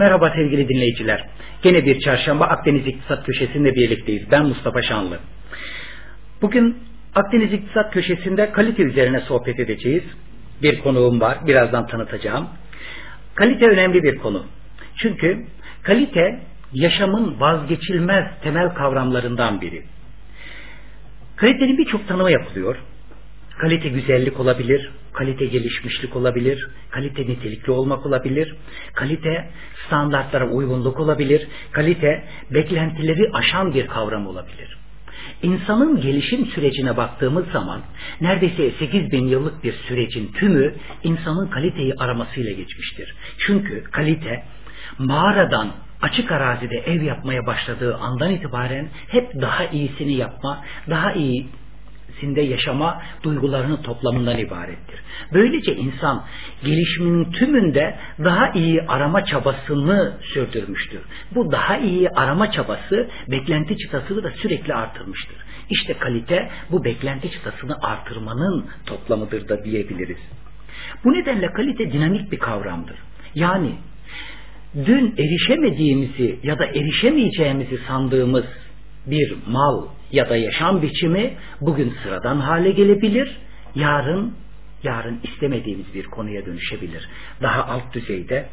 Merhaba sevgili dinleyiciler. Gene bir çarşamba Akdeniz İktisat Köşesi'nde birlikteyiz. Ben Mustafa Şanlı. Bugün Akdeniz İktisat Köşesi'nde kalite üzerine sohbet edeceğiz. Bir konuğum var. Birazdan tanıtacağım. Kalite önemli bir konu. Çünkü kalite yaşamın vazgeçilmez temel kavramlarından biri. Kalitenin birçok tanımı yapılıyor. Kalite güzellik olabilir, kalite gelişmişlik olabilir, kalite nitelikli olmak olabilir, kalite standartlara uygunluk olabilir, kalite beklentileri aşan bir kavram olabilir. İnsanın gelişim sürecine baktığımız zaman neredeyse 8 bin yıllık bir sürecin tümü insanın kaliteyi aramasıyla geçmiştir. Çünkü kalite mağaradan açık arazide ev yapmaya başladığı andan itibaren hep daha iyisini yapma, daha iyi içerisinde yaşama duygularının toplamından ibarettir. Böylece insan gelişiminin tümünde daha iyi arama çabasını sürdürmüştür. Bu daha iyi arama çabası beklenti çıtasını da sürekli artırmıştır. İşte kalite bu beklenti çıtasını artırmanın toplamıdır da diyebiliriz. Bu nedenle kalite dinamik bir kavramdır. Yani dün erişemediğimizi ya da erişemeyeceğimizi sandığımız bir mal ya da yaşam biçimi bugün sıradan hale gelebilir. Yarın yarın istemediğimiz bir konuya dönüşebilir. Daha alt düzeyde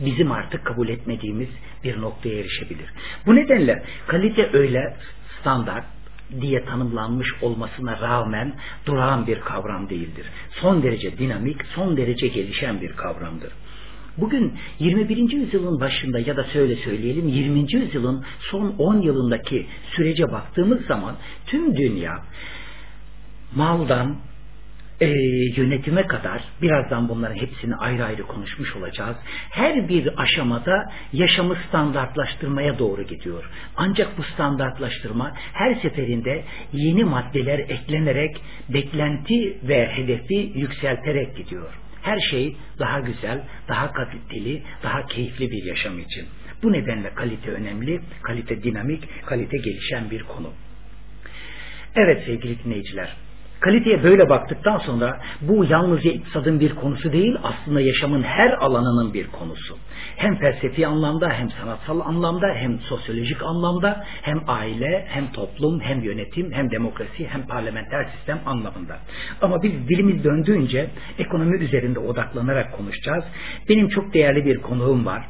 bizim artık kabul etmediğimiz bir noktaya erişebilir. Bu nedenle kalite öyle standart diye tanımlanmış olmasına rağmen durağan bir kavram değildir. Son derece dinamik, son derece gelişen bir kavramdır. Bugün 21. yüzyılın başında ya da söyle söyleyelim 20. yüzyılın son 10 yılındaki sürece baktığımız zaman tüm dünya maldan e, yönetime kadar birazdan bunların hepsini ayrı ayrı konuşmuş olacağız. Her bir aşamada yaşamı standartlaştırmaya doğru gidiyor. Ancak bu standartlaştırma her seferinde yeni maddeler eklenerek beklenti ve hedefi yükselterek gidiyor. Her şey daha güzel, daha kaliteli, daha keyifli bir yaşam için. Bu nedenle kalite önemli, kalite dinamik, kalite gelişen bir konu. Evet sevgili dinleyiciler, Kaliteye böyle baktıktan sonra bu yalnızca iktisadın bir konusu değil aslında yaşamın her alanının bir konusu. Hem felsefi anlamda hem sanatsal anlamda hem sosyolojik anlamda hem aile hem toplum hem yönetim hem demokrasi hem parlamenter sistem anlamında. Ama biz dilimiz döndüğünce ekonomi üzerinde odaklanarak konuşacağız. Benim çok değerli bir konuğum var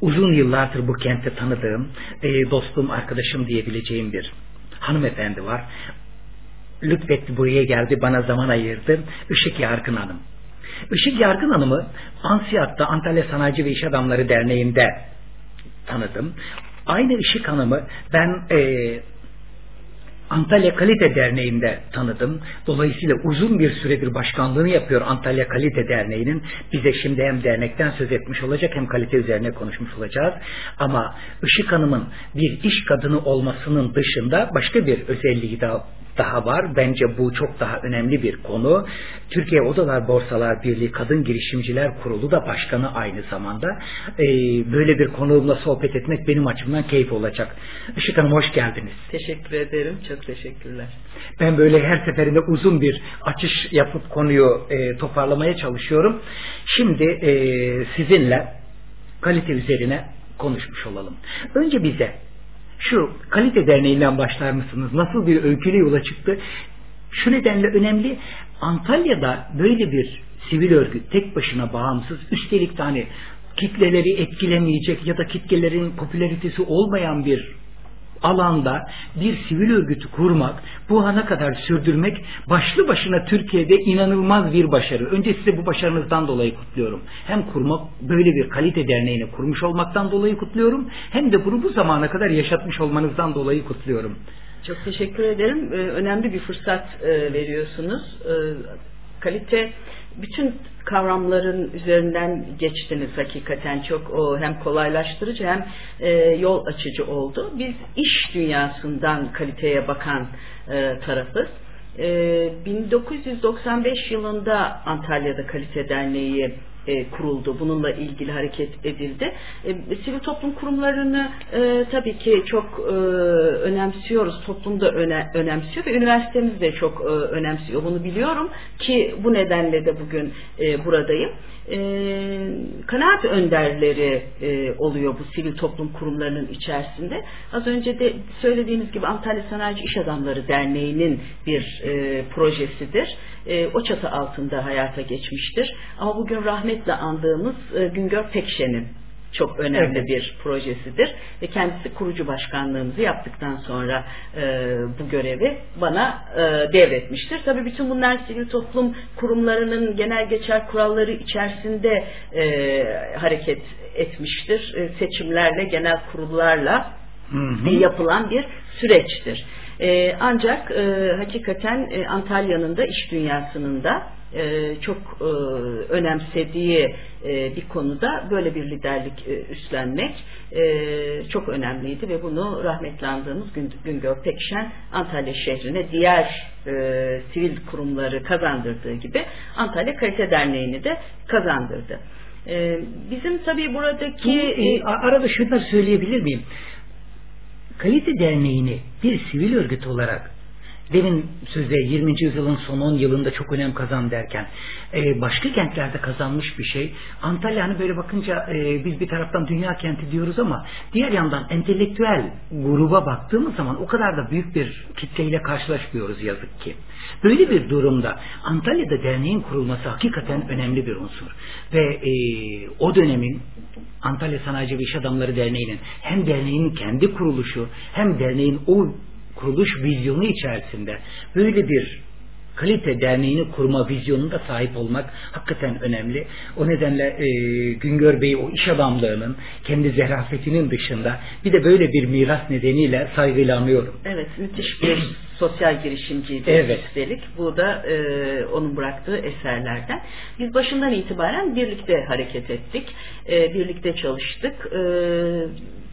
uzun yıllardır bu kentte tanıdığım e, dostum, arkadaşım diyebileceğim bir hanımefendi var lütfetti buraya geldi bana zaman ayırdı. Işık Yarkın Hanım. Işık Yarkın Hanım'ı Ansiyat'ta Antalya Sanayici ve İş Adamları Derneği'nde tanıdım. Aynı Işık Hanım'ı ben e, Antalya Kalite Derneği'nde tanıdım. Dolayısıyla uzun bir süredir başkanlığını yapıyor Antalya Kalite Derneği'nin. Bize şimdi hem dernekten söz etmiş olacak hem kalite üzerine konuşmuş olacağız. Ama Işık Hanım'ın bir iş kadını olmasının dışında başka bir özelliği de daha var. Bence bu çok daha önemli bir konu. Türkiye Odalar Borsalar Birliği Kadın Girişimciler Kurulu da başkanı aynı zamanda. Ee, böyle bir konuğumla sohbet etmek benim açımdan keyif olacak. Işık Hanım hoş geldiniz. Teşekkür ederim. Çok teşekkürler. Ben böyle her seferinde uzun bir açış yapıp konuyu e, toparlamaya çalışıyorum. Şimdi e, sizinle kalite üzerine konuşmuş olalım. Önce bize şu kalite derneğinden başlar mısınız? Nasıl bir öyküyle yola çıktı? Şu nedenle önemli. Antalya'da böyle bir sivil örgüt tek başına bağımsız üstelik tane hani kitleleri etkilemeyecek ya da kitlelerin popülaritesi olmayan bir alanda bir sivil örgütü kurmak, bu ana kadar sürdürmek başlı başına Türkiye'de inanılmaz bir başarı. Önce size bu başarınızdan dolayı kutluyorum. Hem kurmak böyle bir kalite derneğini kurmuş olmaktan dolayı kutluyorum. Hem de bunu bu zamana kadar yaşatmış olmanızdan dolayı kutluyorum. Çok teşekkür ederim. Ee, önemli bir fırsat e, veriyorsunuz. Ee, kalite bütün kavramların üzerinden geçtiniz hakikaten çok o hem kolaylaştırıcı hem e, yol açıcı oldu. Biz iş dünyasından kaliteye bakan e, tarafız. E, 1995 yılında Antalya'da Kalite Derneği e, kuruldu. Bununla ilgili hareket edildi. E, sivil toplum kurumlarını e, tabii ki çok e, önemsiyoruz. Toplum da öne, önemsiyor ve üniversitemiz de çok önemsiyor. Bunu biliyorum ki bu nedenle de bugün buradayım. E, kanaat önderleri e, oluyor bu sivil toplum kurumlarının içerisinde. Az önce de söylediğimiz gibi Antalya Sanayici İş Adamları Derneği'nin bir e, projesidir. E, o çatı altında hayata geçmiştir. Ama bugün rahmetle andığımız e, Güngör Pekşen'in çok önemli evet. bir projesidir ve kendisi kurucu başkanlığımızı yaptıktan sonra e, bu görevi bana e, devretmiştir. Tabii bütün bunlar sivil toplum kurumlarının genel geçer kuralları içerisinde e, hareket etmiştir. E, seçimlerle, genel kurullarla hı hı. yapılan bir süreçtir. E, ancak e, hakikaten e, Antalya'nın da iş dünyasının da e, çok e, önemsediği e, bir konuda böyle bir liderlik e, üstlenmek çok önemliydi ve bunu rahmetli andığımız Gün, Güngör Pekşen Antalya şehrine diğer sivil kurumları kazandırdığı gibi Antalya Kalite Derneği'ni de kazandırdı. Bizim tabii buradaki... Bu, arada şunları söyleyebilir miyim? Kalite Derneği'ni bir sivil örgüt olarak demin sözde 20. yüzyılın son 10 yılında çok önem kazan derken e, başka kentlerde kazanmış bir şey. Antalya hani böyle bakınca e, biz bir taraftan dünya kenti diyoruz ama diğer yandan entelektüel gruba baktığımız zaman o kadar da büyük bir kitleyle karşılaşmıyoruz yazık ki. Böyle bir durumda Antalya'da derneğin kurulması hakikaten önemli bir unsur. Ve e, o dönemin Antalya Sanayici ve İş Adamları Derneği'nin hem derneğin kendi kuruluşu hem derneğin o kuruluş vizyonu içerisinde böyle bir kalite derneğini kurma vizyonunda sahip olmak hakikaten önemli. O nedenle e, Güngör Bey o iş adamlığının kendi zerafetinin dışında bir de böyle bir miras nedeniyle saygıyla anıyorum. Evet müthiş bir sosyal girişimciydi evet. üstelik. Bu da e, onun bıraktığı eserlerden. Biz başından itibaren birlikte hareket ettik. E, birlikte çalıştık. E,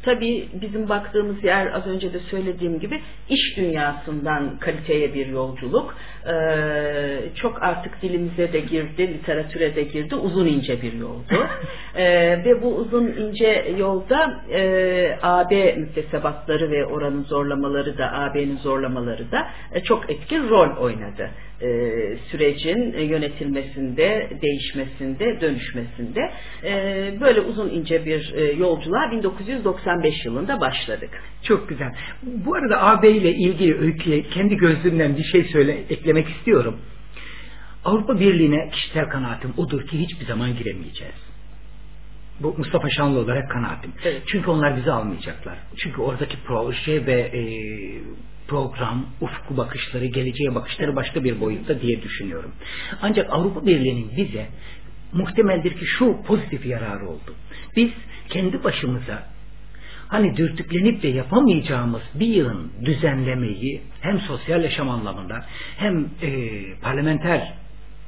Tabii bizim baktığımız yer az önce de söylediğim gibi iş dünyasından kaliteye bir yolculuk. Ee, çok artık dilimize de girdi, literatüre de girdi. Uzun ince bir yoldu. ee, ve bu uzun ince yolda e, AB müktesebatları ve oranın zorlamaları da, AB'nin zorlamaları da e, çok etkin rol oynadı e, sürecin yönetilmesinde, değişmesinde, dönüşmesinde e, böyle uzun ince bir e, yolculuğa 1995 yılında başladık. Çok güzel. Bu arada AB ile ilgili öyküye kendi gözlüğümden bir şey söyle eklemek istiyorum. Avrupa Birliği'ne kişisel kanaatim odur ki hiçbir zaman giremeyeceğiz. Bu Mustafa Şanlı olarak kanaatim. Evet. Çünkü onlar bizi almayacaklar. Çünkü oradaki proje ve e, program, ufku bakışları, geleceğe bakışları başka bir boyutta diye düşünüyorum. Ancak Avrupa Birliği'nin bize muhtemeldir ki şu pozitif yararı oldu. Biz kendi başımıza hani dürtüklenip de yapamayacağımız bir yılın düzenlemeyi hem sosyal yaşam anlamında hem e, parlamenter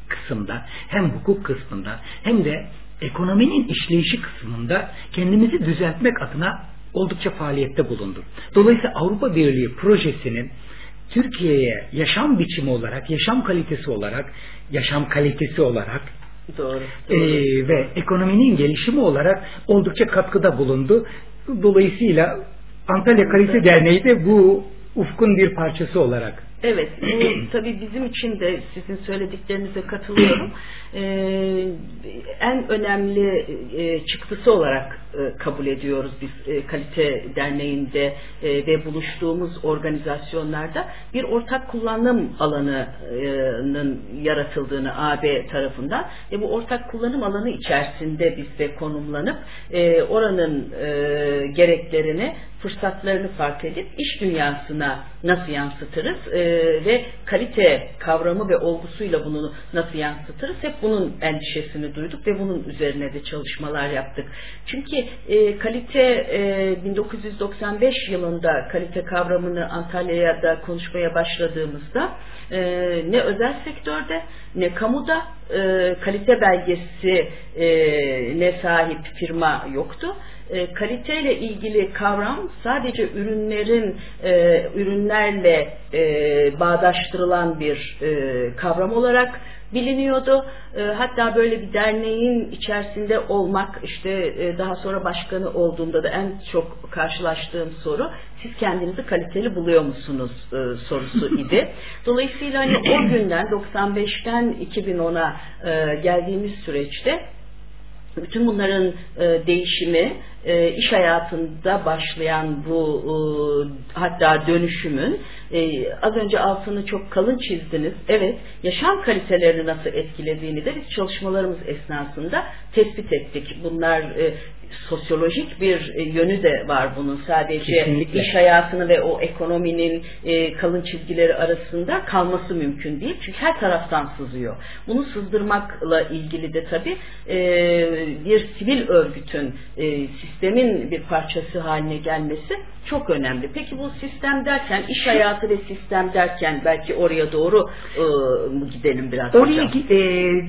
kısımda hem hukuk kısmında hem de ekonominin işleyişi kısmında kendimizi düzeltmek adına oldukça faaliyette bulundu. Dolayısıyla Avrupa Birliği projesinin Türkiye'ye yaşam biçimi olarak, yaşam kalitesi olarak, yaşam kalitesi olarak Doğru. E, ve ekonominin gelişimi olarak oldukça katkıda bulundu. Dolayısıyla Antalya Kalite Derneği de bu ufkun bir parçası olarak Evet, bu tabii bizim için de sizin söylediklerinize katılıyorum. Ee, en önemli e, çıktısı olarak e, kabul ediyoruz biz e, Kalite Derneği'nde e, ve buluştuğumuz organizasyonlarda bir ortak kullanım alanının yaratıldığını AB tarafından ve bu ortak kullanım alanı içerisinde biz de konumlanıp e, oranın e, gereklerini fırsatlarını fark edip iş dünyasına nasıl yansıtırız e, ve kalite kavramı ve olgusuyla bunu nasıl yansıtırız hep bunun endişesini duyduk ve bunun üzerine de çalışmalar yaptık. Çünkü e, kalite e, 1995 yılında kalite kavramını Antalya'da konuşmaya başladığımızda e, ne özel sektörde ne kamuda e, kalite belgesi e, ne sahip firma yoktu. E, kaliteyle ilgili kavram sadece ürünlerin e, ürünlerle e, bağdaştırılan bir e, kavram olarak biliniyordu. E, hatta böyle bir derneğin içerisinde olmak işte e, daha sonra başkanı olduğumda da en çok karşılaştığım soru siz kendinizi kaliteli buluyor musunuz e, sorusu idi. Dolayısıyla hani o günden 95'ten 2010'a e, geldiğimiz süreçte bütün bunların e, değişimi e, iş hayatında başlayan bu e, hatta dönüşümün e, az önce altını çok kalın çizdiniz. Evet yaşam kalitelerini nasıl etkilediğini de biz çalışmalarımız esnasında tespit ettik. Bunlar e, sosyolojik bir e, yönü de var bunun. Sadece Kesinlikle. iş hayatını ve o ekonominin e, kalın çizgileri arasında kalması mümkün değil. Çünkü her taraftan sızıyor. Bunu sızdırmakla ilgili de tabii e, bir sivil örgütün e, sistemin bir parçası haline gelmesi çok önemli. Peki bu sistem derken, iş hayatı ve sistem derken belki oraya doğru e, gidelim biraz. Oraya e,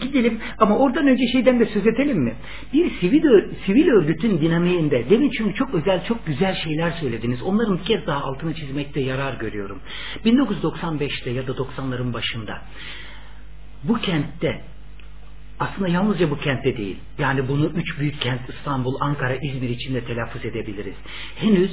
gidelim ama oradan önce şeyden de söz edelim mi? Bir sivil, sivil örgütün dinamiğinde, demin çünkü çok özel, çok güzel şeyler söylediniz. Onların bir kez daha altını çizmekte yarar görüyorum. 1995'te ya da 90'ların başında bu kentte aslında yalnızca bu kentte değil. Yani bunu üç büyük kent İstanbul, Ankara, İzmir içinde telaffuz edebiliriz. Henüz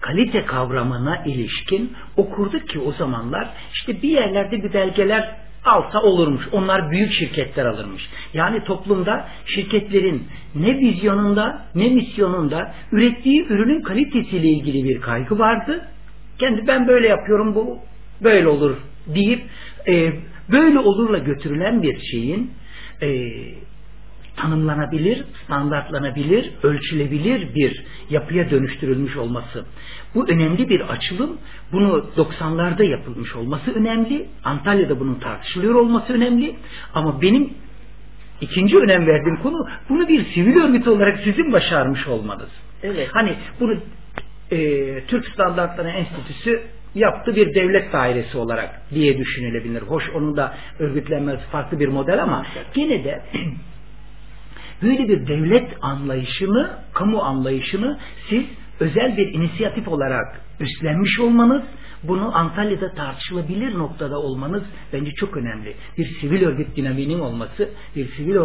kalite kavramına ilişkin okurduk ki o zamanlar işte bir yerlerde bir belgeler alsa olurmuş. Onlar büyük şirketler alırmış. Yani toplumda şirketlerin ne vizyonunda ne misyonunda ürettiği ürünün kalitesiyle ilgili bir kaygı vardı. Kendi ben böyle yapıyorum bu böyle olur deyip e, böyle olurla götürülen bir şeyin e, tanımlanabilir, standartlanabilir, ölçülebilir bir yapıya dönüştürülmüş olması. Bu önemli bir açılım. Bunu 90'larda yapılmış olması önemli. Antalya'da bunun tartışılıyor olması önemli. Ama benim ikinci önem verdiğim konu bunu bir sivil örgüt olarak sizin başarmış olmanız. Evet. Hani bunu e, Türk Standartları Enstitüsü yaptı bir devlet dairesi olarak diye düşünülebilir. Hoş onun da örgütlenmesi farklı bir model ama gene de böyle bir devlet anlayışını, kamu anlayışını siz özel bir inisiyatif olarak üstlenmiş olmanız, bunu Antalya'da tartışılabilir noktada olmanız bence çok önemli. Bir sivil örgüt dinamiğinin olması, bir sivil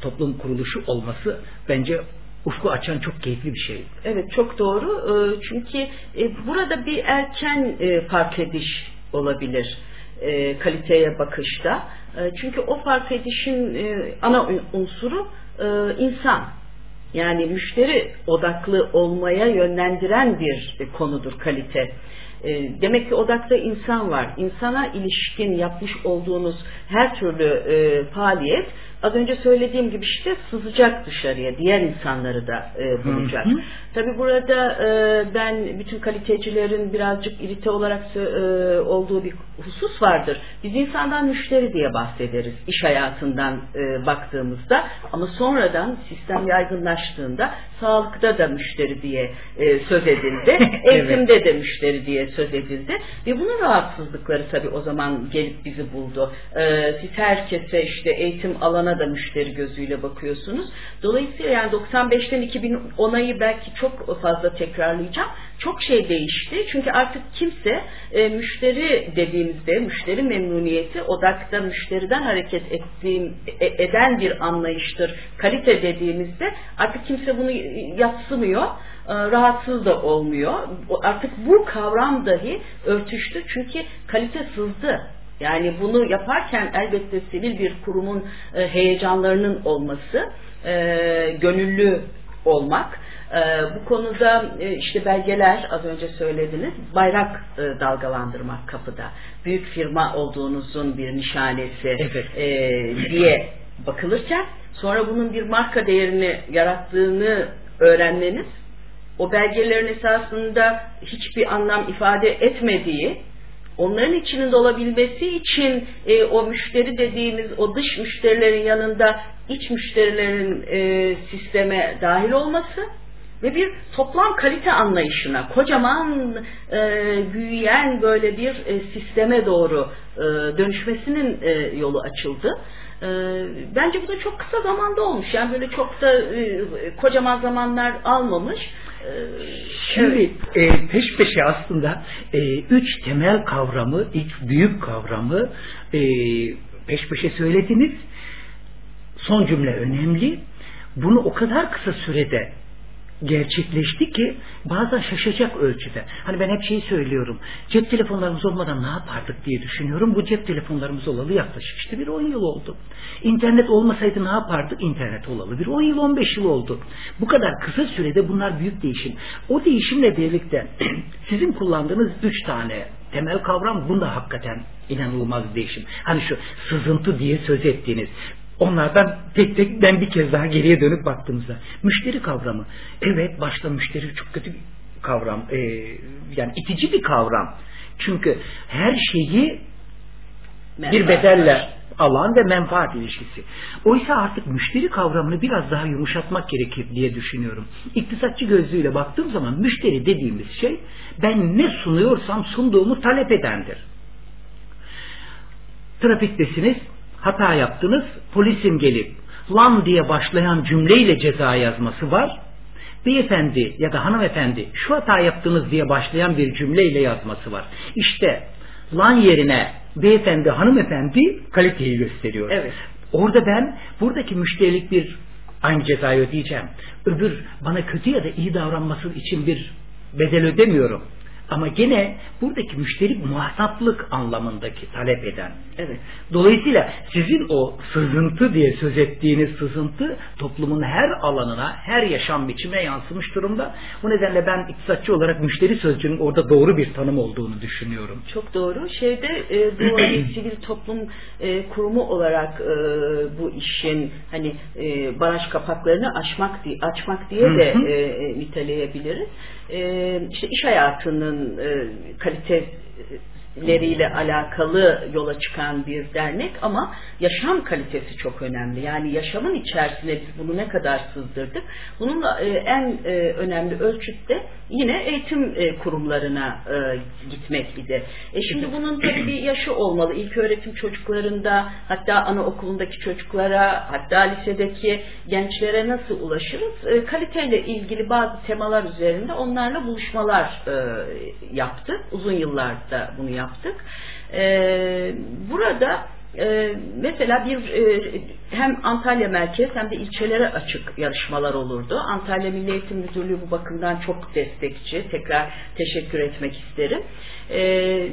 toplum kuruluşu olması bence ufku açan çok keyifli bir şey. Evet çok doğru. Ee, çünkü e, burada bir erken e, fark ediş olabilir e, kaliteye bakışta. Çünkü o fark edişin ana unsuru insan. Yani müşteri odaklı olmaya yönlendiren bir konudur kalite. Demek ki odakta insan var. İnsana ilişkin yapmış olduğunuz her türlü faaliyet az önce söylediğim gibi işte sızacak dışarıya, diğer insanları da e, bulacak. Hı hı. Tabi burada e, ben bütün kalitecilerin birazcık irite olarak e, olduğu bir husus vardır. Biz insandan müşteri diye bahsederiz iş hayatından e, baktığımızda ama sonradan sistem yaygınlaştığında sağlıkta da müşteri diye e, söz edildi, eğitimde evet. de müşteri diye söz edildi ve bunun rahatsızlıkları tabi o zaman gelip bizi buldu. E, siz herkese işte eğitim alana da müşteri gözüyle bakıyorsunuz. Dolayısıyla yani 95'ten 2010'ayı belki çok fazla tekrarlayacağım. Çok şey değişti. Çünkü artık kimse e, müşteri dediğimizde müşteri memnuniyeti odakta müşteriden hareket ettiğim, e, eden bir anlayıştır. Kalite dediğimizde artık kimse bunu yatsımıyor e, rahatsız da olmuyor. Artık bu kavram dahi örtüştü çünkü kalite sızdı. Yani bunu yaparken elbette sivil bir kurumun e, heyecanlarının olması, e, gönüllü olmak, e, bu konuda işte belgeler az önce söylediniz, bayrak dalgalandırmak kapıda, büyük firma olduğunuzun bir nişanesi evet. diye bakılırken, sonra bunun bir marka değerini yarattığını öğrenmeniz, o belgelerin esasında hiçbir anlam ifade etmediği, onların içinde olabilmesi için e, o müşteri dediğimiz o dış müşterilerin yanında iç müşterilerin e, sisteme dahil olması ve bir toplam kalite anlayışına, kocaman e, büyüyen böyle bir e, sisteme doğru e, dönüşmesinin e, yolu açıldı. E, bence bu da çok kısa zamanda olmuş. Yani böyle çok da e, kocaman zamanlar almamış. Şimdi evet. e, peş peşe aslında e, üç temel kavramı, ilk büyük kavramı e, peş peşe söylediniz. Son cümle önemli. Bunu o kadar kısa sürede gerçekleşti ki bazen şaşacak ölçüde. Hani ben hep şeyi söylüyorum. Cep telefonlarımız olmadan ne yapardık diye düşünüyorum. Bu cep telefonlarımız olalı yaklaşık işte bir 10 yıl oldu. İnternet olmasaydı ne yapardık? İnternet olalı bir 10 yıl 15 yıl oldu. Bu kadar kısa sürede bunlar büyük değişim. O değişimle birlikte sizin kullandığınız 3 tane temel kavram bunda hakikaten inanılmaz değişim. Hani şu sızıntı diye söz ettiğiniz Onlardan tek tek ben bir kez daha geriye dönüp baktığımızda müşteri kavramı. Evet başta müşteri çok kötü bir kavram. Ee, yani itici bir kavram. Çünkü her şeyi bir bedelle alan ve menfaat ilişkisi. Oysa artık müşteri kavramını biraz daha yumuşatmak gerekir diye düşünüyorum. İktisatçı gözlüğüyle baktığım zaman müşteri dediğimiz şey ben ne sunuyorsam sunduğumu talep edendir. Trafiktesiniz, hata yaptınız, polisin gelip lan diye başlayan cümleyle ceza yazması var. Beyefendi ya da hanımefendi şu hata yaptınız diye başlayan bir cümleyle yazması var. İşte lan yerine beyefendi hanımefendi kaliteyi gösteriyor. Evet. Orada ben buradaki müşterilik bir aynı cezayı ödeyeceğim. Öbür bana kötü ya da iyi davranması için bir bedel ödemiyorum. Ama gene buradaki müşteri muhataplık anlamındaki talep eden. Evet. Dolayısıyla sizin o sızıntı diye söz ettiğiniz sızıntı toplumun her alanına, her yaşam biçimine yansımış durumda. Bu nedenle ben iktisatçı olarak müşteri sözcüğünün orada doğru bir tanım olduğunu düşünüyorum. Çok doğru. Şeyde e, bu sivil toplum e, kurumu olarak e, bu işin hani e, baraj kapaklarını açmak diye açmak diye de e, e, niteleyebiliriz. E, işte iş hayatının e, kalite leriyle alakalı yola çıkan bir dernek ama yaşam kalitesi çok önemli. Yani yaşamın içerisine biz bunu ne kadar sızdırdık. Bunun e, en e, önemli ölçüt de yine eğitim e, kurumlarına gitmek de. E şimdi bunun tabii bir yaşı olmalı. İlk öğretim çocuklarında hatta anaokulundaki çocuklara hatta lisedeki gençlere nasıl ulaşırız? Kaliteyle ilgili bazı temalar üzerinde onlarla buluşmalar yaptık. Uzun yıllarda bunu yaptık yaptık. E, burada e, mesela bir e, hem Antalya merkez hem de ilçelere açık yarışmalar olurdu. Antalya Milli Eğitim Müdürlüğü bu bakımdan çok destekçi. Tekrar teşekkür etmek isterim. E,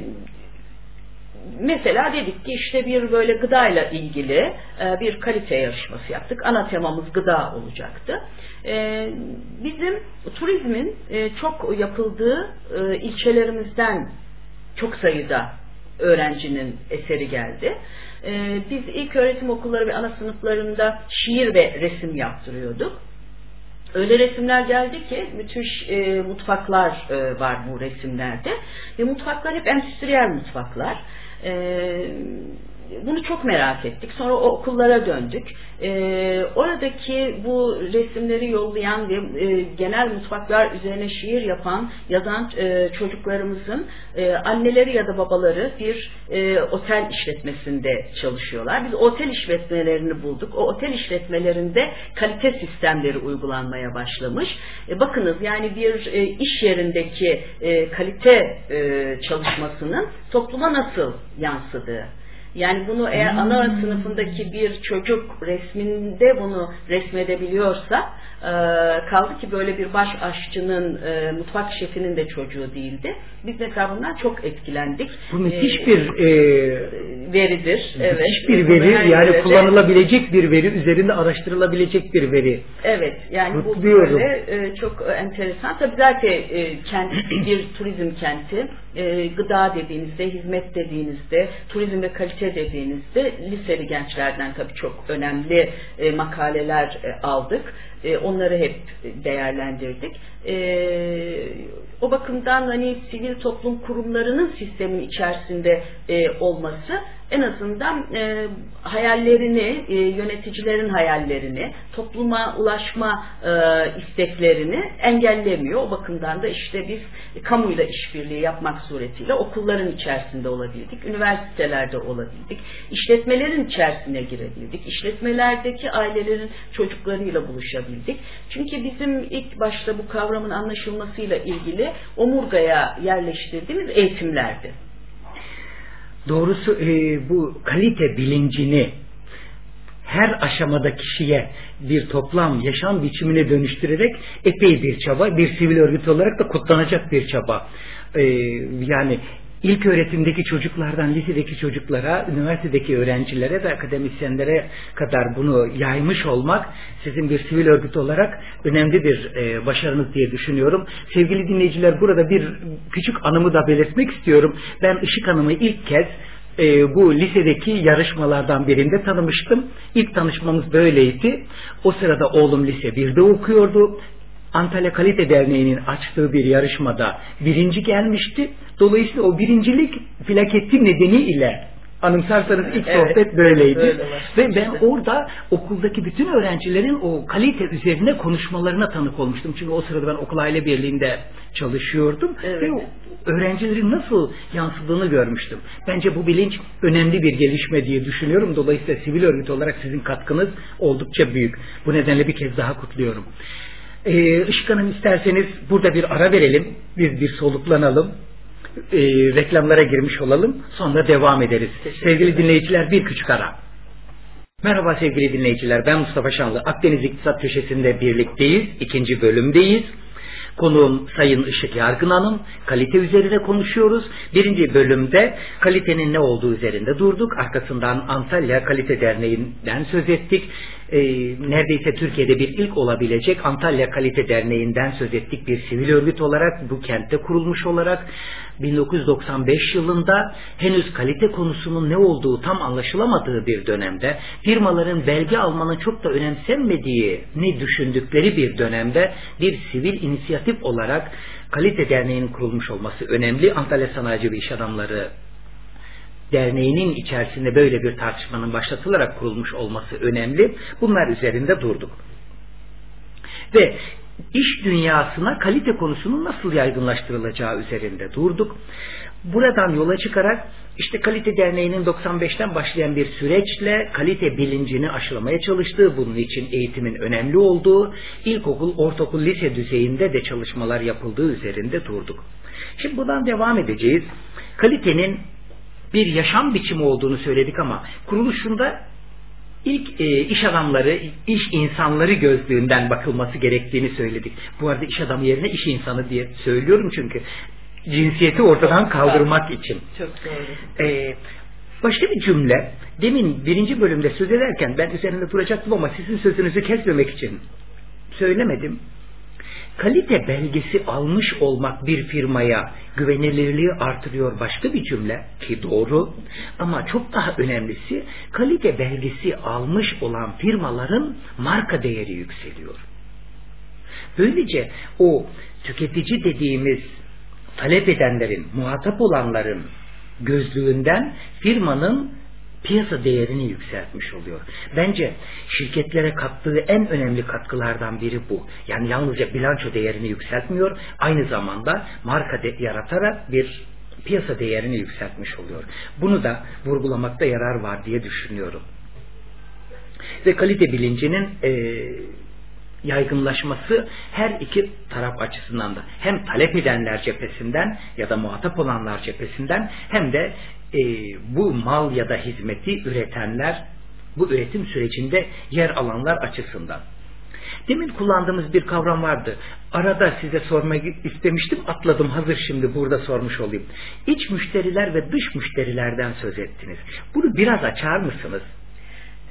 mesela dedik ki işte bir böyle gıdayla ilgili e, bir kalite yarışması yaptık. Ana temamız gıda olacaktı. E, bizim turizmin e, çok yapıldığı e, ilçelerimizden çok sayıda öğrencinin eseri geldi. Ee, biz ilk öğretim okulları ve ana sınıflarında şiir ve resim yaptırıyorduk. Öyle resimler geldi ki müthiş e, mutfaklar e, var bu resimlerde. Ve mutfaklar hep endüstriyel mutfaklar. E, bunu çok merak ettik. Sonra o okullara döndük. E, oradaki bu resimleri yollayan ve e, genel mutfaklar üzerine şiir yapan, yazan e, çocuklarımızın e, anneleri ya da babaları bir e, otel işletmesinde çalışıyorlar. Biz otel işletmelerini bulduk. O otel işletmelerinde kalite sistemleri uygulanmaya başlamış. E, bakınız yani bir e, iş yerindeki e, kalite e, çalışmasının topluma nasıl yansıdığı. Yani bunu eğer hmm. ana sınıfındaki bir çocuk resminde bunu resmedebiliyorsa e, kaldı ki böyle bir baş aşçının e, mutfak şefinin de çocuğu değildi. Biz mesela bundan çok etkilendik. Bu müthiş e, bir e, veridir. Müthiş evet. bir veri yani veride, kullanılabilecek bir veri üzerinde araştırılabilecek bir veri. Evet yani bu böyle e, çok enteresan. Tabii zaten e, kendisi bir turizm kenti. E, gıda dediğinizde, hizmet dediğinizde, turizm ve kalite dediğinizde liseli gençlerden tabii çok önemli e, makaleler e, aldık. E, onları hep değerlendirdik. E, o bakımdan hani sivil toplum kurumlarının sistemin içerisinde e, olması en azından e, hayallerini, e, yöneticilerin hayallerini, topluma ulaşma e, isteklerini engellemiyor. O bakımdan da işte biz kamuyla işbirliği yapmak suretiyle okulların içerisinde olabildik, üniversitelerde olabildik, işletmelerin içerisine girebildik, işletmelerdeki ailelerin çocuklarıyla buluşabildik. Çünkü bizim ilk başta bu kavramın anlaşılmasıyla ilgili omurgaya yerleştirdiğimiz eğitimlerdi. Doğrusu e, bu kalite bilincini her aşamada kişiye bir toplam yaşam biçimine dönüştürerek epey bir çaba, bir sivil örgüt olarak da kutlanacak bir çaba. Ee, yani ilk öğretimdeki çocuklardan lisedeki çocuklara, üniversitedeki öğrencilere ve akademisyenlere kadar bunu yaymış olmak sizin bir sivil örgüt olarak önemli bir e, başarınız diye düşünüyorum. Sevgili dinleyiciler burada bir küçük anımı da belirtmek istiyorum. Ben Işık Hanım'ı ilk kez e, bu lisedeki yarışmalardan birinde tanımıştım. İlk tanışmamız böyleydi. O sırada oğlum lise 1'de okuyordu. Antalya Kalite Derneği'nin açtığı bir yarışmada birinci gelmişti. Dolayısıyla o birincilik plaketi nedeniyle Anımsarsanız ilk evet, sohbet böyleydi. Öyle Ve ben orada okuldaki bütün öğrencilerin o kalite üzerine konuşmalarına tanık olmuştum. Çünkü o sırada ben okul aile birliğinde çalışıyordum. Evet. Ve öğrencilerin nasıl yansıdığını görmüştüm. Bence bu bilinç önemli bir gelişme diye düşünüyorum. Dolayısıyla sivil örgüt olarak sizin katkınız oldukça büyük. Bu nedenle bir kez daha kutluyorum. Ee, Işık Hanım isterseniz burada bir ara verelim. Biz bir soluklanalım e, reklamlara girmiş olalım. Sonra devam ederiz. Sevgili dinleyiciler bir küçük ara. Merhaba sevgili dinleyiciler. Ben Mustafa Şanlı. Akdeniz İktisat Köşesi'nde birlikteyiz. İkinci bölümdeyiz. Konuğum Sayın Işık Yargın Hanım. Kalite üzerine konuşuyoruz. Birinci bölümde kalitenin ne olduğu üzerinde durduk. Arkasından Antalya Kalite Derneği'nden söz ettik e, neredeyse Türkiye'de bir ilk olabilecek Antalya Kalite Derneği'nden söz ettik bir sivil örgüt olarak bu kentte kurulmuş olarak 1995 yılında henüz kalite konusunun ne olduğu tam anlaşılamadığı bir dönemde firmaların belge almanın çok da önemsenmediği ne düşündükleri bir dönemde bir sivil inisiyatif olarak Kalite Derneği'nin kurulmuş olması önemli. Antalya Sanayici ve İş Adamları Derneği'nin içerisinde böyle bir tartışmanın başlatılarak kurulmuş olması önemli. Bunlar üzerinde durduk. Ve iş dünyasına kalite konusunun nasıl yaygınlaştırılacağı üzerinde durduk. Buradan yola çıkarak işte Kalite Derneği'nin 95'ten başlayan bir süreçle kalite bilincini aşılamaya çalıştığı, bunun için eğitimin önemli olduğu, ilkokul, ortaokul, lise düzeyinde de çalışmalar yapıldığı üzerinde durduk. Şimdi buradan devam edeceğiz. Kalitenin bir yaşam biçimi olduğunu söyledik ama kuruluşunda ilk e, iş adamları, iş insanları gözlüğünden bakılması gerektiğini söyledik. Bu arada iş adamı yerine iş insanı diye söylüyorum çünkü cinsiyeti ortadan kaldırmak için. Çok doğru. Ee, başka bir cümle, demin birinci bölümde söz ederken ben üzerinde duracaktım ama sizin sözünüzü kesmemek için söylemedim kalite belgesi almış olmak bir firmaya güvenilirliği artırıyor başka bir cümle ki doğru ama çok daha önemlisi kalite belgesi almış olan firmaların marka değeri yükseliyor. Böylece o tüketici dediğimiz talep edenlerin, muhatap olanların gözlüğünden firmanın piyasa değerini yükseltmiş oluyor. Bence şirketlere kattığı en önemli katkılardan biri bu. Yani yalnızca bilanço değerini yükseltmiyor, aynı zamanda marka de yaratarak bir piyasa değerini yükseltmiş oluyor. Bunu da vurgulamakta yarar var diye düşünüyorum. Ve kalite bilincinin e, yaygınlaşması her iki taraf açısından da hem talep edenler cephesinden ya da muhatap olanlar cephesinden hem de e, bu mal ya da hizmeti üretenler bu üretim sürecinde yer alanlar açısından. Demin kullandığımız bir kavram vardı. Arada size sormak istemiştim, atladım. Hazır şimdi burada sormuş olayım. İç müşteriler ve dış müşterilerden söz ettiniz. Bunu biraz açar mısınız?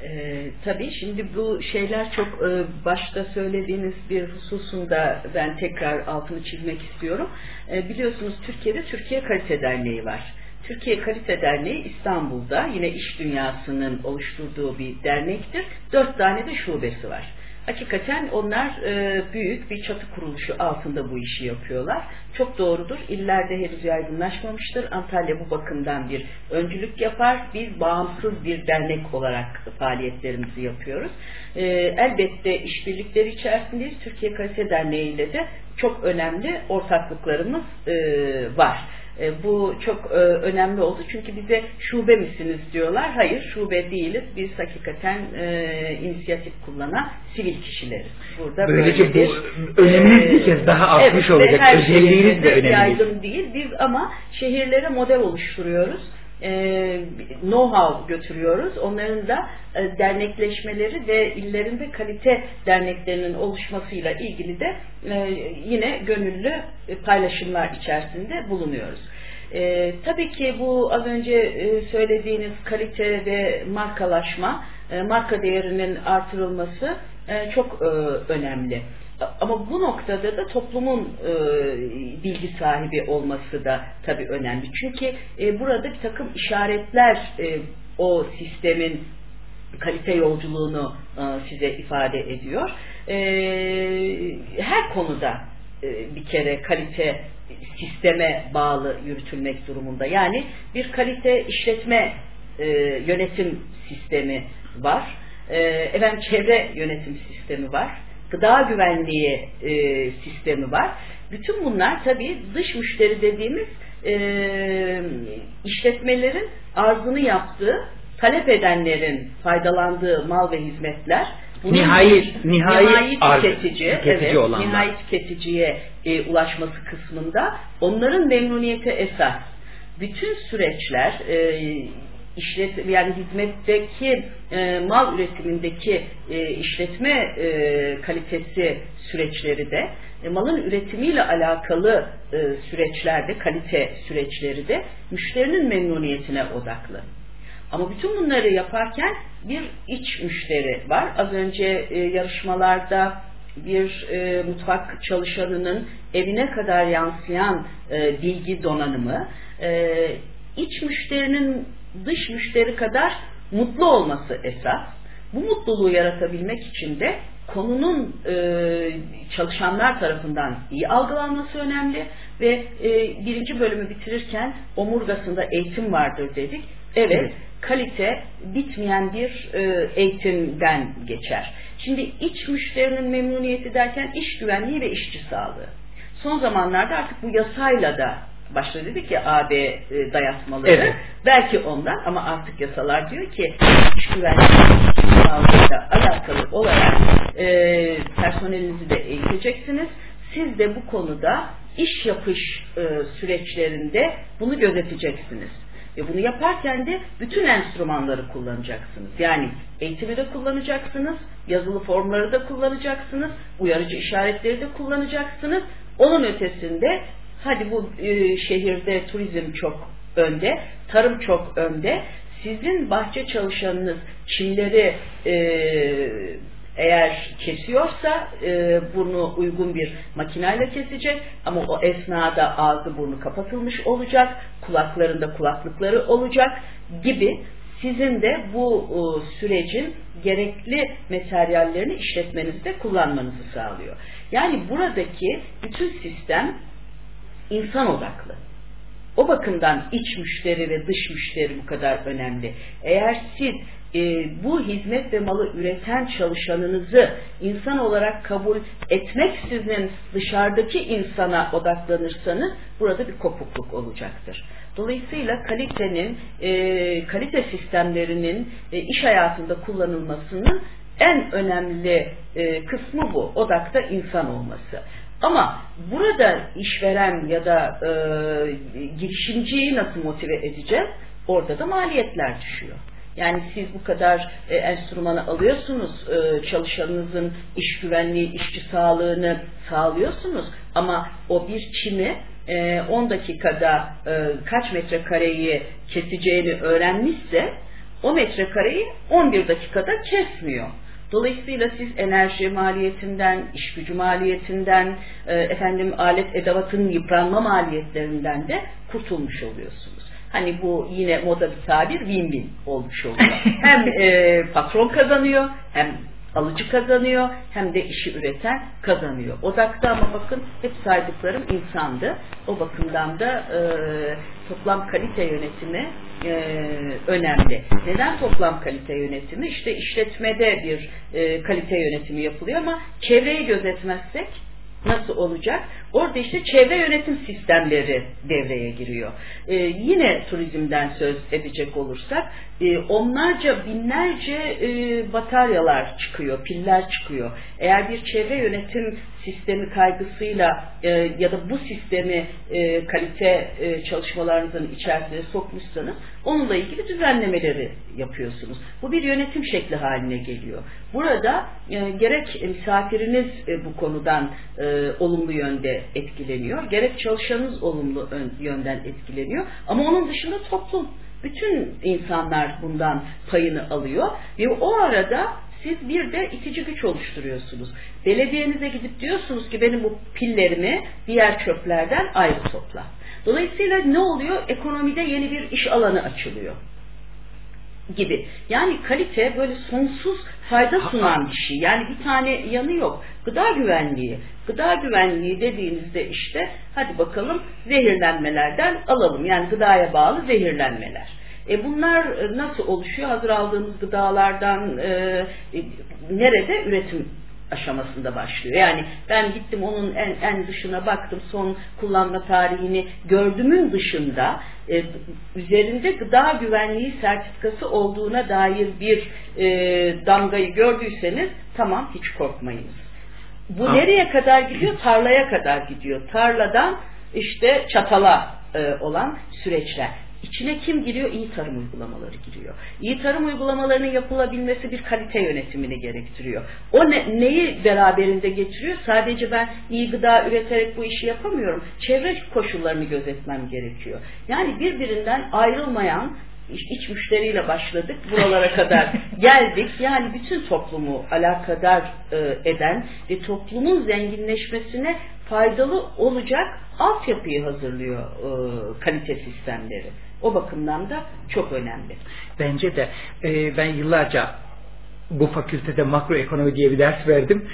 Ee, tabii şimdi bu şeyler çok e, başta söylediğiniz bir hususunda ben tekrar altını çizmek istiyorum. E, biliyorsunuz Türkiye'de Türkiye Kalite Derneği var. Türkiye Kalite Derneği İstanbul'da yine iş dünyasının oluşturduğu bir dernektir. Dört tane de şubesi var. Hakikaten onlar e, büyük bir çatı kuruluşu altında bu işi yapıyorlar. Çok doğrudur. İllerde henüz yaygınlaşmamıştır. Antalya bu bakımdan bir öncülük yapar. Biz bağımsız bir dernek olarak faaliyetlerimizi yapıyoruz. E, elbette işbirlikleri içerisindeyiz. Türkiye Kalite Derneği ile de çok önemli ortaklıklarımız e, var. E, bu çok e, önemli oldu çünkü bize şube misiniz diyorlar. Hayır şube değiliz. Biz hakikaten e, inisiyatif kullanan sivil kişileriz. Burada Böylece böyle bu önemli bir kez daha artmış evet, olacak. Özelliğiniz de önemli. Yaygın değil. Biz ama şehirlere model oluşturuyoruz. E, know-how götürüyoruz. Onların da e, dernekleşmeleri ve illerinde kalite derneklerinin oluşmasıyla ilgili de e, yine gönüllü paylaşımlar içerisinde bulunuyoruz. Tabii ki bu az önce söylediğiniz kalite ve markalaşma, marka değerinin artırılması çok önemli. Ama bu noktada da toplumun e, bilgi sahibi olması da tabii önemli. Çünkü e, burada bir takım işaretler e, o sistemin kalite yolculuğunu e, size ifade ediyor. E, her konuda e, bir kere kalite sisteme bağlı yürütülmek durumunda. Yani bir kalite işletme e, yönetim sistemi var. E, efendim çevre yönetim sistemi var gıda güvenliği e, sistemi var. Bütün bunlar tabii dış müşteri dediğimiz e, işletmelerin arzını yaptığı, talep edenlerin faydalandığı mal ve hizmetler bunun nihai, nihai, nihai tüketici, tüketici evet, olanlar. nihai tüketiciye e, ulaşması kısmında onların memnuniyeti esas. Bütün süreçler e, işlet yani hizmetteki e, mal üretimindeki e, işletme e, kalitesi süreçleri de e, malın üretimiyle alakalı e, süreçlerde kalite süreçleri de müşterinin memnuniyetine odaklı. Ama bütün bunları yaparken bir iç müşteri var. Az önce e, yarışmalarda bir e, mutfak çalışanının evine kadar yansıyan e, bilgi donanımı, e, iç müşterinin dış müşteri kadar mutlu olması esas. Bu mutluluğu yaratabilmek için de konunun e, çalışanlar tarafından iyi algılanması önemli ve e, birinci bölümü bitirirken omurgasında eğitim vardır dedik. Evet, evet. kalite bitmeyen bir e, eğitimden geçer. Şimdi iç müşterinin memnuniyeti derken iş güvenliği ve işçi sağlığı. Son zamanlarda artık bu yasayla da başta dedik ya AB e, dayatmaları. Evet. Belki ondan ama artık yasalar diyor ki iş güvenliğiyle alakalı olarak e, personelinizi de eğiteceksiniz. Siz de bu konuda iş yapış e, süreçlerinde bunu gözeteceksiniz. Ve bunu yaparken de bütün enstrümanları kullanacaksınız. Yani eğitimi de kullanacaksınız, yazılı formları da kullanacaksınız, uyarıcı işaretleri de kullanacaksınız. Onun ötesinde Hadi bu e, şehirde turizm çok önde, tarım çok önde. Sizin bahçe çalışanınız çimleri e, eğer kesiyorsa e, burnu uygun bir makinayla kesecek ama o esnada ağzı burnu kapatılmış olacak, kulaklarında kulaklıkları olacak gibi sizin de bu e, sürecin gerekli materyallerini işletmenizde kullanmanızı sağlıyor. Yani buradaki bütün sistem insan odaklı. O bakımdan iç müşteri ve dış müşteri bu kadar önemli. Eğer siz e, bu hizmet ve malı üreten çalışanınızı insan olarak kabul etmeksizin dışarıdaki insana odaklanırsanız burada bir kopukluk olacaktır. Dolayısıyla kalitenin, e, kalite sistemlerinin e, iş hayatında kullanılmasının en önemli e, kısmı bu. Odakta insan olması. Ama burada işveren ya da e, girişimciyi nasıl motive edeceğiz? Orada da maliyetler düşüyor. Yani siz bu kadar e, enstrümanı alıyorsunuz, e, çalışanınızın iş güvenliği, işçi sağlığını sağlıyorsunuz ama o bir çimi e, 10 dakikada e, kaç metrekareyi keseceğini öğrenmişse o metrekareyi 11 dakikada kesmiyor. Dolayısıyla siz enerji maliyetinden, iş gücü maliyetinden, e, efendim alet edevatın yıpranma maliyetlerinden de kurtulmuş oluyorsunuz. Hani bu yine moda bir tabir win-win olmuş oluyor. hem e, patron kazanıyor, hem alıcı kazanıyor hem de işi üreten kazanıyor. Odakta ama bakın hep saydıklarım insandı. O bakımdan da e, toplam kalite yönetimi e, önemli. Neden toplam kalite yönetimi? İşte işletmede bir e, kalite yönetimi yapılıyor ama çevreyi gözetmezsek nasıl olacak? Orada işte çevre yönetim sistemleri devreye giriyor. E, yine turizmden söz edecek olursak e, onlarca binlerce e, bataryalar çıkıyor, piller çıkıyor. Eğer bir çevre yönetim sistemi kaygısıyla e, ya da bu sistemi e, kalite e, çalışmalarınızın içerisine sokmuşsanız onunla ilgili düzenlemeleri yapıyorsunuz. Bu bir yönetim şekli haline geliyor. Burada e, gerek misafiriniz e, bu konudan e, olumlu yönde etkileniyor, gerek çalışanınız olumlu yönden etkileniyor ama onun dışında toplum bütün insanlar bundan payını alıyor ve o arada siz bir de itici güç oluşturuyorsunuz. Belediyenize gidip diyorsunuz ki benim bu pillerimi diğer çöplerden ayrı topla. Dolayısıyla ne oluyor? Ekonomide yeni bir iş alanı açılıyor gibi. Yani kalite böyle sonsuz fayda sunan bir şey. Yani bir tane yanı yok. Gıda güvenliği. Gıda güvenliği dediğinizde işte hadi bakalım zehirlenmelerden alalım. Yani gıdaya bağlı zehirlenmeler. E bunlar nasıl oluşuyor? Hazır aldığımız gıdalardan e, e, nerede? Üretim aşamasında başlıyor. Yani ben gittim onun en, en dışına baktım, son kullanma tarihini gördümün dışında e, üzerinde gıda güvenliği sertifikası olduğuna dair bir e, damgayı gördüyseniz tamam hiç korkmayınız. Bu ha. nereye kadar gidiyor? Tarlaya kadar gidiyor. Tarladan işte çatala e, olan süreçler. İçine kim giriyor? İyi tarım uygulamaları giriyor. İyi tarım uygulamalarının yapılabilmesi bir kalite yönetimini gerektiriyor. O ne, neyi beraberinde getiriyor? Sadece ben iyi gıda üreterek bu işi yapamıyorum. Çevre koşullarını gözetmem gerekiyor. Yani birbirinden ayrılmayan iç müşteriyle başladık. Buralara kadar geldik. Yani bütün toplumu alakadar e, eden ve toplumun zenginleşmesine faydalı olacak altyapıyı hazırlıyor e, kalite sistemleri. O bakımdan da çok önemli. Bence de e, ben yıllarca bu fakültede makroekonomi diye bir ders verdim.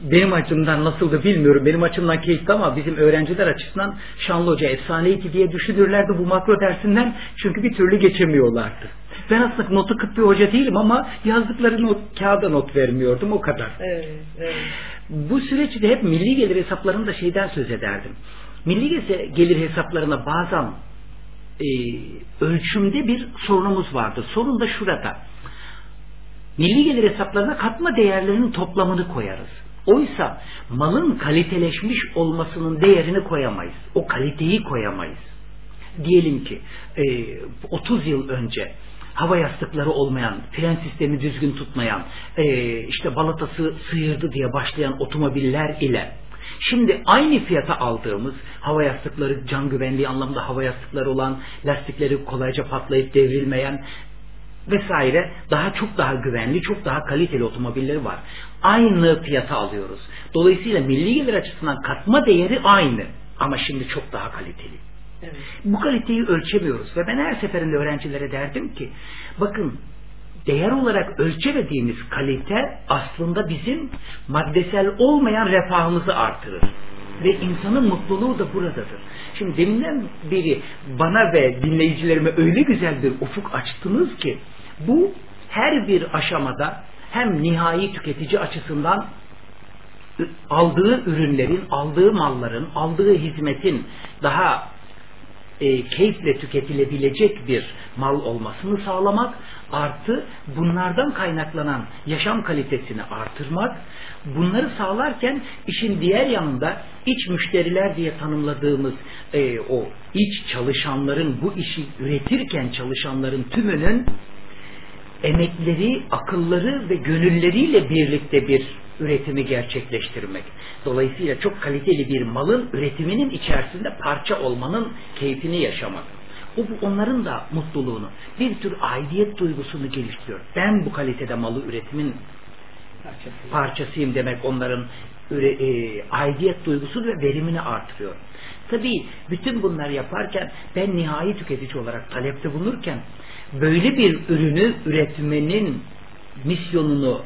Benim açımdan nasıldı bilmiyorum. Benim açımdan keyifli ama bizim öğrenciler açısından Şanlı Hoca efsaneydi diye düşünürlerdi bu makro dersinden. Çünkü bir türlü geçemiyorlardı. Ben aslında notu kıt bir hoca değilim ama yazdıkları not, kağıda not vermiyordum o kadar. Evet, evet. Bu süreçte hep milli gelir hesaplarında şeyden söz ederdim. Milli gelir hesaplarına bazen e, ölçümde bir sorunumuz vardı. Sorun da şurada. Milli gelir hesaplarına katma değerlerinin toplamını koyarız. Oysa malın kaliteleşmiş olmasının değerini koyamayız. O kaliteyi koyamayız. Diyelim ki e, 30 yıl önce hava yastıkları olmayan, fren sistemi düzgün tutmayan, e, işte balatası sıyırdı diye başlayan otomobiller ile Şimdi aynı fiyata aldığımız hava yastıkları can güvenliği anlamda hava yastıkları olan lastikleri kolayca patlayıp devrilmeyen vesaire daha çok daha güvenli, çok daha kaliteli otomobilleri var. Aynı fiyata alıyoruz. Dolayısıyla milli gelir açısından katma değeri aynı ama şimdi çok daha kaliteli. Evet. Bu kaliteyi ölçemiyoruz ve ben her seferinde öğrencilere derdim ki bakın değer olarak ölçemediğimiz kalite aslında bizim maddesel olmayan refahımızı artırır. Ve insanın mutluluğu da buradadır. Şimdi deminden beri bana ve dinleyicilerime öyle güzel bir ufuk açtınız ki bu her bir aşamada hem nihai tüketici açısından aldığı ürünlerin, aldığı malların, aldığı hizmetin daha e, keyifle tüketilebilecek bir mal olmasını sağlamak artı bunlardan kaynaklanan yaşam kalitesini artırmak bunları sağlarken işin diğer yanında iç müşteriler diye tanımladığımız e, o iç çalışanların bu işi üretirken çalışanların tümünün emekleri, akılları ve gönülleriyle birlikte bir üretimi gerçekleştirmek. Dolayısıyla çok kaliteli bir malın üretiminin içerisinde parça olmanın keyfini yaşamak. O onların da mutluluğunu, bir tür aidiyet duygusunu geliştiriyor. Ben bu kalitede malı üretimin parçasıyım, demek onların e, aidiyet duygusunu ve verimini artırıyor. Tabii bütün bunları yaparken ben nihai tüketici olarak talepte bulunurken böyle bir ürünü üretmenin misyonunu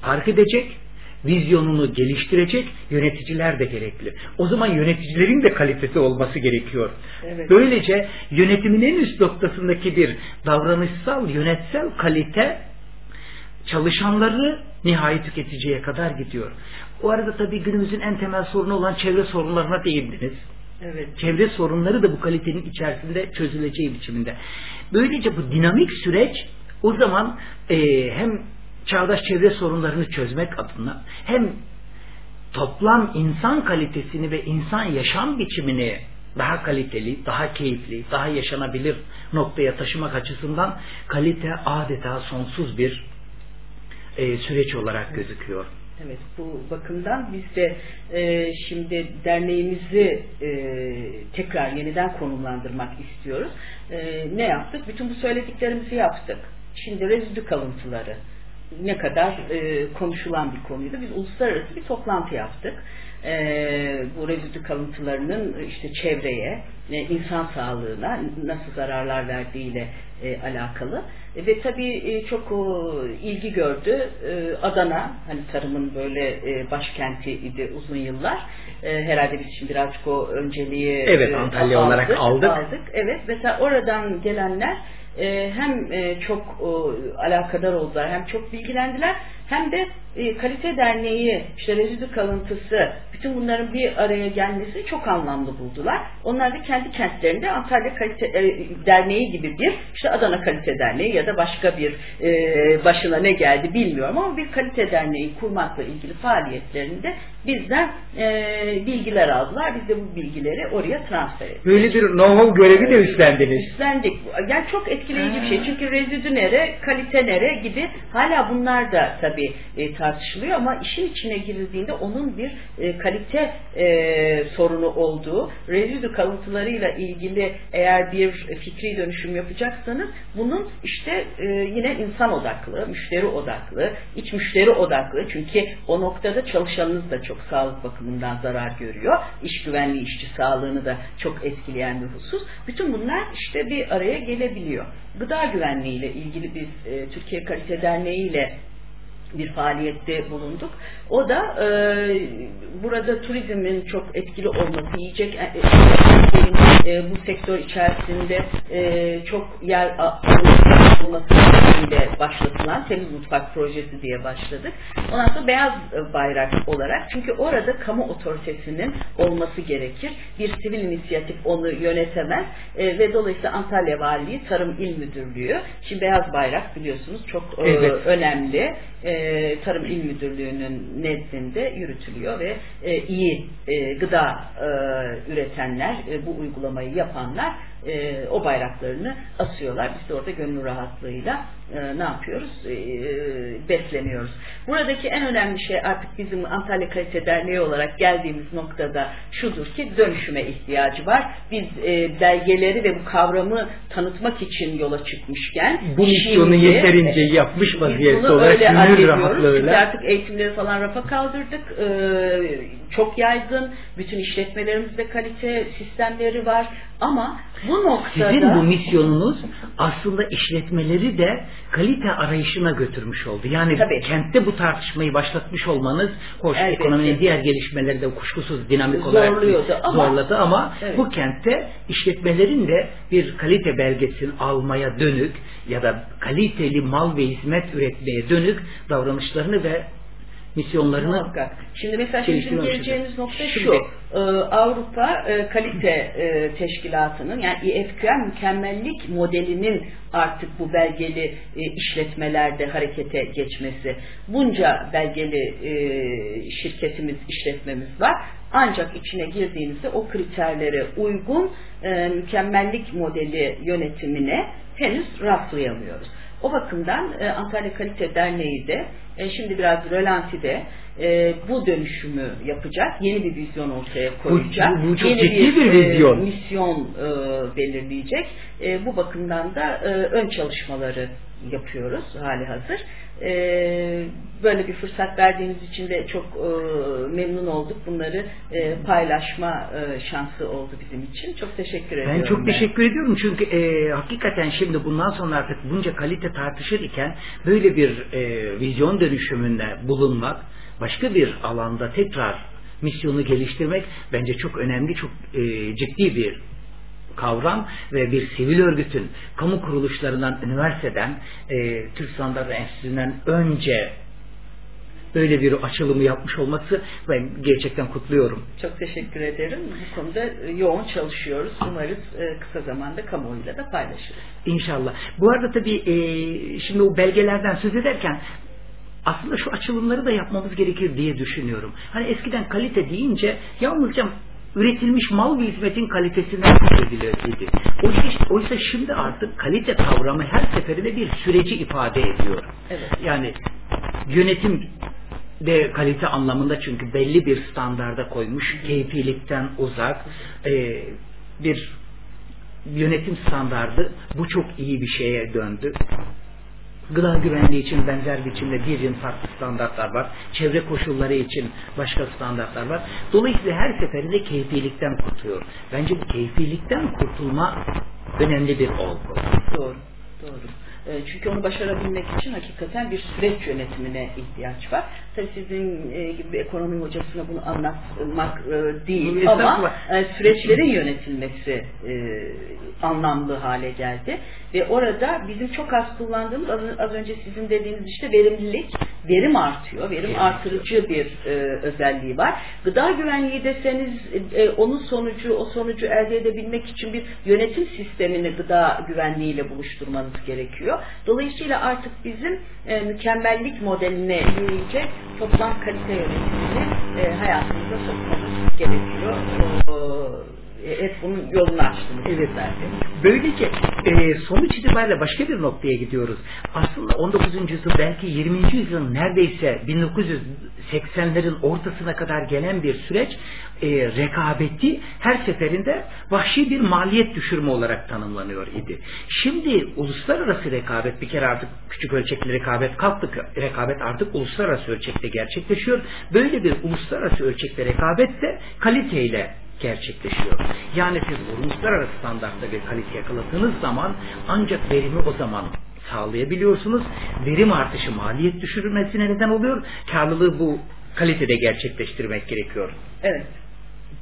fark edecek, vizyonunu geliştirecek yöneticiler de gerekli. O zaman yöneticilerin de kalitesi olması gerekiyor. Evet. Böylece yönetimin en üst noktasındaki bir davranışsal, yönetsel kalite çalışanları nihai tüketiciye kadar gidiyor. O arada tabii günümüzün en temel sorunu olan çevre sorunlarına değindiniz. Evet. Çevre sorunları da bu kalitenin içerisinde çözüleceği biçiminde. Böylece bu dinamik süreç o zaman e, hem çağdaş çevre sorunlarını çözmek adına hem toplam insan kalitesini ve insan yaşam biçimini daha kaliteli, daha keyifli, daha yaşanabilir noktaya taşımak açısından kalite adeta sonsuz bir e, süreç olarak gözüküyor. Evet bu bakımdan biz de e, şimdi derneğimizi e, tekrar yeniden konumlandırmak istiyoruz. E, ne yaptık? Bütün bu söylediklerimizi yaptık. Şimdi rezidü kalıntıları ne kadar e, konuşulan bir konuydu. Biz uluslararası bir toplantı yaptık. E, bu rezidü kalıntılarının işte çevreye, e, insan sağlığına nasıl zararlar verdiğiyle e, alakalı. E, ve tabii e, çok o, ilgi gördü. E, Adana, hani tarımın böyle e, başkentiydi uzun yıllar. E, herhalde biz şimdi birazcık o önceliği evet, e, Antalya aldık, olarak aldık. aldık. Evet, mesela oradan gelenler e, hem e, çok alakadar oldular hem çok bilgilendiler hem de e, kalite derneği işte rezidü kalıntısı bütün bunların bir araya gelmesini çok anlamlı buldular. Onlar da kendi kentlerinde Antalya Kalite e, Derneği gibi bir işte Adana Kalite Derneği ya da başka bir e, başına ne geldi bilmiyorum ama bir kalite derneği kurmakla ilgili faaliyetlerinde bizden e, bilgiler aldılar. Biz de bu bilgileri oraya transfer ettik. Böyle bir know-how görevi de üstlendiniz. Üstlendik. Yani çok etkileyici bir şey. Çünkü rezidü nere, kalite nere gibi hala bunlar da tabii e, tartışılıyor ama işin içine girildiğinde onun bir e, kalite e, sorunu olduğu, rezidü kalıntılarıyla ilgili eğer bir fikri dönüşüm yapacaksanız bunun işte e, yine insan odaklı, müşteri odaklı, iç müşteri odaklı çünkü o noktada çalışanınız da çok sağlık bakımından zarar görüyor. İş güvenliği, işçi sağlığını da çok etkileyen bir husus. Bütün bunlar işte bir araya gelebiliyor. Gıda güvenliği ile ilgili biz e, Türkiye Kalite Derneği ile bir faaliyette bulunduk. O da e, burada turizmin çok etkili olması, yiyecek e, e, bu sektör içerisinde e, çok yer olması ile başlatılan Temiz Mutfak Projesi diye başladık. Ondan sonra beyaz bayrak olarak çünkü orada kamu otoritesinin olması gerekir. Bir sivil inisiyatif onu yönetemez e, ve dolayısıyla Antalya Valiliği Tarım İl Müdürlüğü şimdi beyaz bayrak biliyorsunuz çok e, evet. önemli. E, Tarım İl Müdürlüğü'nün nezdinde yürütülüyor ve e, iyi e, gıda e, üretenler, e, bu uygulamayı yapanlar e, o bayraklarını asıyorlar. Biz de orada gönül rahatlığıyla e, ne yapıyoruz? E, besleniyoruz. Buradaki en önemli şey artık bizim Antalya Kalite Derneği olarak geldiğimiz noktada şudur ki dönüşüme ihtiyacı var. Biz e, belgeleri ve bu kavramı tanıtmak için yola çıkmışken bu misyonu yeterince yapmış vaziyette olarak gönül rahatlığıyla. Biz artık eğitimleri falan rafa kaldırdık. E, çok yaygın. Bütün işletmelerimizde kalite sistemleri var. Ama bu noktada... Sizin bu misyonunuz aslında işletmeleri de kalite arayışına götürmüş oldu. Yani Tabii. kentte bu tartışmayı başlatmış olmanız hoş Elbette. ekonominin diğer gelişmeleri de kuşkusuz dinamik olarak zorladı ama evet. bu kentte işletmelerin de bir kalite belgesini almaya dönük ya da kaliteli mal ve hizmet üretmeye dönük davranışlarını ve misyonlarını Muhakkak. Şimdi mesela bizim geleceğimiz nokta şu. Şimdi, e, Avrupa e, Kalite e, Teşkilatı'nın yani IFQM mükemmellik modelinin artık bu belgeli e, işletmelerde harekete geçmesi. Bunca belgeli e, şirketimiz, işletmemiz var. Ancak içine girdiğinizde o kriterlere uygun e, mükemmellik modeli yönetimine henüz rastlayamıyoruz. O bakımdan e, Antalya Kalite Derneği de e, şimdi biraz rölantide e, bu dönüşümü yapacak. Yeni bir vizyon ortaya koyacak. Bu, bu çok yeni ciddi bir, bir vizyon. E, misyon e, belirleyecek. E, bu bakımdan da e, ön çalışmaları yapıyoruz hali hazır. E, böyle bir fırsat verdiğiniz için de çok e, memnun olduk. Bunları e, paylaşma e, şansı oldu bizim için. Çok teşekkür ediyorum. Ben çok ben. teşekkür ediyorum çünkü e, hakikaten şimdi bundan sonra artık bunca kalite tartışır iken böyle bir e, vizyon dönüşümünde bulunmak başka bir alanda tekrar misyonu geliştirmek bence çok önemli, çok e, ciddi bir kavram ve bir sivil örgütün kamu kuruluşlarından, üniversiteden, e, Türk Standart Enstitüsü'nden önce böyle bir açılımı yapmış olması ben gerçekten kutluyorum. Çok teşekkür ederim. Bu konuda e, yoğun çalışıyoruz. Umarız e, kısa zamanda kamuoyuyla da paylaşırız. İnşallah. Bu arada tabii e, şimdi o belgelerden söz ederken aslında şu açılımları da yapmamız gerekir diye düşünüyorum. Hani eskiden kalite deyince yalnızca üretilmiş mal ve hizmetin kalitesinden söz edilirdi. Oysa, oysa şimdi artık kalite kavramı her seferinde bir süreci ifade ediyor. Evet. Yani yönetim de kalite anlamında çünkü belli bir standarda koymuş, keyfilikten uzak e, bir yönetim standardı bu çok iyi bir şeye döndü. Gıda güvenliği için benzer biçimde bir yıl farklı standartlar var. Çevre koşulları için başka standartlar var. Dolayısıyla her seferinde keyfilikten kurtuluyor. Bence bu keyfilikten kurtulma önemli bir olgu. Doğru, doğru. E, çünkü onu başarabilmek için hakikaten bir süreç yönetimine ihtiyaç var. Tabii sizin e, gibi ekonomi hocasına bunu anlatmak e, değil ama süreçlerin yönetilmesi anlamlı hale geldi. Ve orada bizim çok az kullandığımız az önce sizin dediğiniz işte verimlilik, verim artıyor. Verim artırıcı bir özelliği var. Gıda güvenliği deseniz onun sonucu, o sonucu elde edebilmek için bir yönetim sistemini gıda güvenliğiyle buluşturmanız gerekiyor gerekiyor. Dolayısıyla artık bizim e, mükemmellik modeline yürüyecek toplam kalite yönetimini e, hayatımıza sokmamız gerekiyor. E, hep bunun yolunu açtınız. Evet. Böylece e, sonuç itibariyle başka bir noktaya gidiyoruz. Aslında 19. yüzyıl belki 20. yüzyılın neredeyse 1980'lerin ortasına kadar gelen bir süreç e, rekabeti her seferinde vahşi bir maliyet düşürme olarak tanımlanıyor idi. Şimdi uluslararası rekabet bir kere artık küçük ölçekli rekabet kalktı. Rekabet artık uluslararası ölçekte gerçekleşiyor. Böyle bir uluslararası ölçekte rekabet de kaliteyle gerçekleşiyor. Yani siz uluslararası standartta bir kalite yakaladığınız zaman ancak verimi o zaman sağlayabiliyorsunuz. Verim artışı maliyet düşürülmesine neden oluyor. Karlılığı bu kalitede gerçekleştirmek gerekiyor. Evet.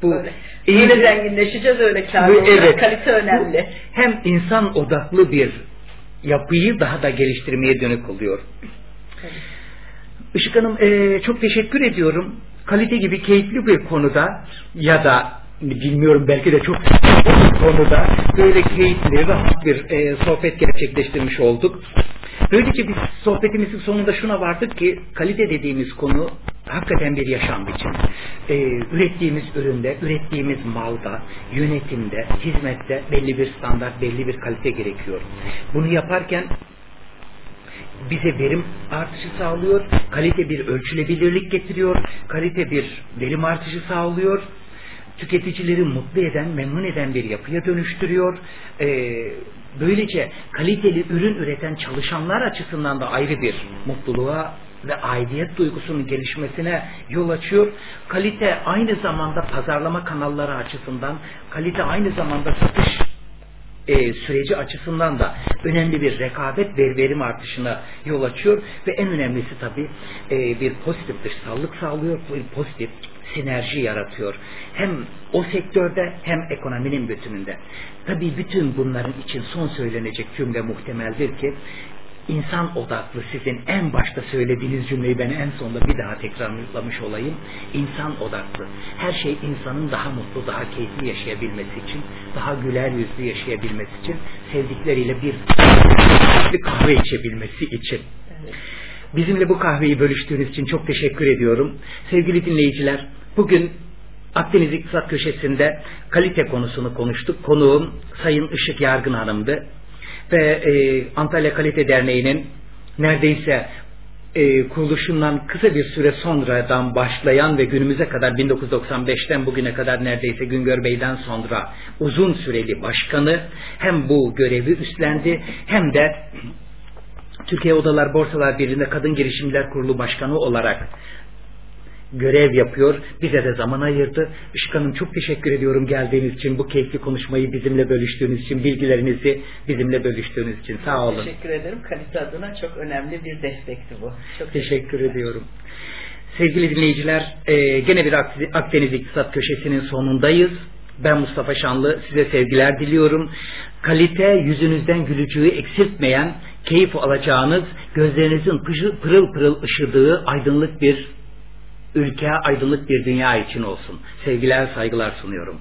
Bu öyle, öyle zenginleşeceğiz öyle karlı evet, kalite önemli. hem insan odaklı bir yapıyı daha da geliştirmeye dönük oluyor. Evet. Işık Hanım e, çok teşekkür ediyorum. Kalite gibi keyifli bir konuda ya da bilmiyorum belki de çok konuda böyle keyifli, rahat bir e, sohbet gerçekleştirmiş olduk. Böylece biz sohbetimizin sonunda şuna vardık ki kalite dediğimiz konu hakikaten bir yaşam biçimi. Ee, ürettiğimiz üründe, ürettiğimiz malda, yönetimde, hizmette belli bir standart, belli bir kalite gerekiyor. Bunu yaparken bize verim artışı sağlıyor, kalite bir ölçülebilirlik getiriyor, kalite bir verim artışı sağlıyor tüketicileri mutlu eden, memnun eden bir yapıya dönüştürüyor. Ee, böylece kaliteli ürün üreten çalışanlar açısından da ayrı bir mutluluğa ve aidiyet duygusunun gelişmesine yol açıyor. Kalite aynı zamanda pazarlama kanalları açısından, kalite aynı zamanda satış e, süreci açısından da önemli bir rekabet ve verim artışına yol açıyor ve en önemlisi tabii e, bir pozitif dışsallık sağlıyor, bir pozitif sinerji yaratıyor. Hem o sektörde hem ekonominin bütününde. Tabii bütün bunların için son söylenecek cümle muhtemeldir ki insan odaklı sizin en başta söylediğiniz cümleyi ben en sonunda bir daha tekrarlamış olayım. İnsan odaklı. Her şey insanın daha mutlu, daha keyifli yaşayabilmesi için, daha güler yüzlü yaşayabilmesi için, sevdikleriyle bir, bir kahve içebilmesi için. Bizimle bu kahveyi bölüştüğünüz için çok teşekkür ediyorum. Sevgili dinleyiciler, bugün Akdeniz İktisat Köşesi'nde kalite konusunu konuştuk. Konuğum Sayın Işık Yargın Hanım'dı ve e, Antalya Kalite Derneği'nin neredeyse e, kuruluşundan kısa bir süre sonradan başlayan ve günümüze kadar 1995'ten bugüne kadar neredeyse Güngör Bey'den sonra uzun süreli başkanı hem bu görevi üstlendi hem de Türkiye Odalar Borsalar Birliği'nde Kadın Girişimler Kurulu Başkanı olarak görev yapıyor. Bize de zaman ayırdı. Işık Hanım çok teşekkür ediyorum geldiğiniz için, bu keyifli konuşmayı bizimle bölüştüğünüz için, bilgilerinizi bizimle bölüştüğünüz için. Sağ olun. Teşekkür ederim. Kalite adına çok önemli bir destekti bu. Çok teşekkür, teşekkür ediyorum. Sevgili dinleyiciler, e, gene bir Akdeniz İktisat Köşesi'nin sonundayız. Ben Mustafa Şanlı size sevgiler diliyorum. Kalite yüzünüzden gülücüğü eksiltmeyen, keyif alacağınız, gözlerinizin pırıl pırıl ışıdığı aydınlık bir ülke, aydınlık bir dünya için olsun. Sevgiler, saygılar sunuyorum.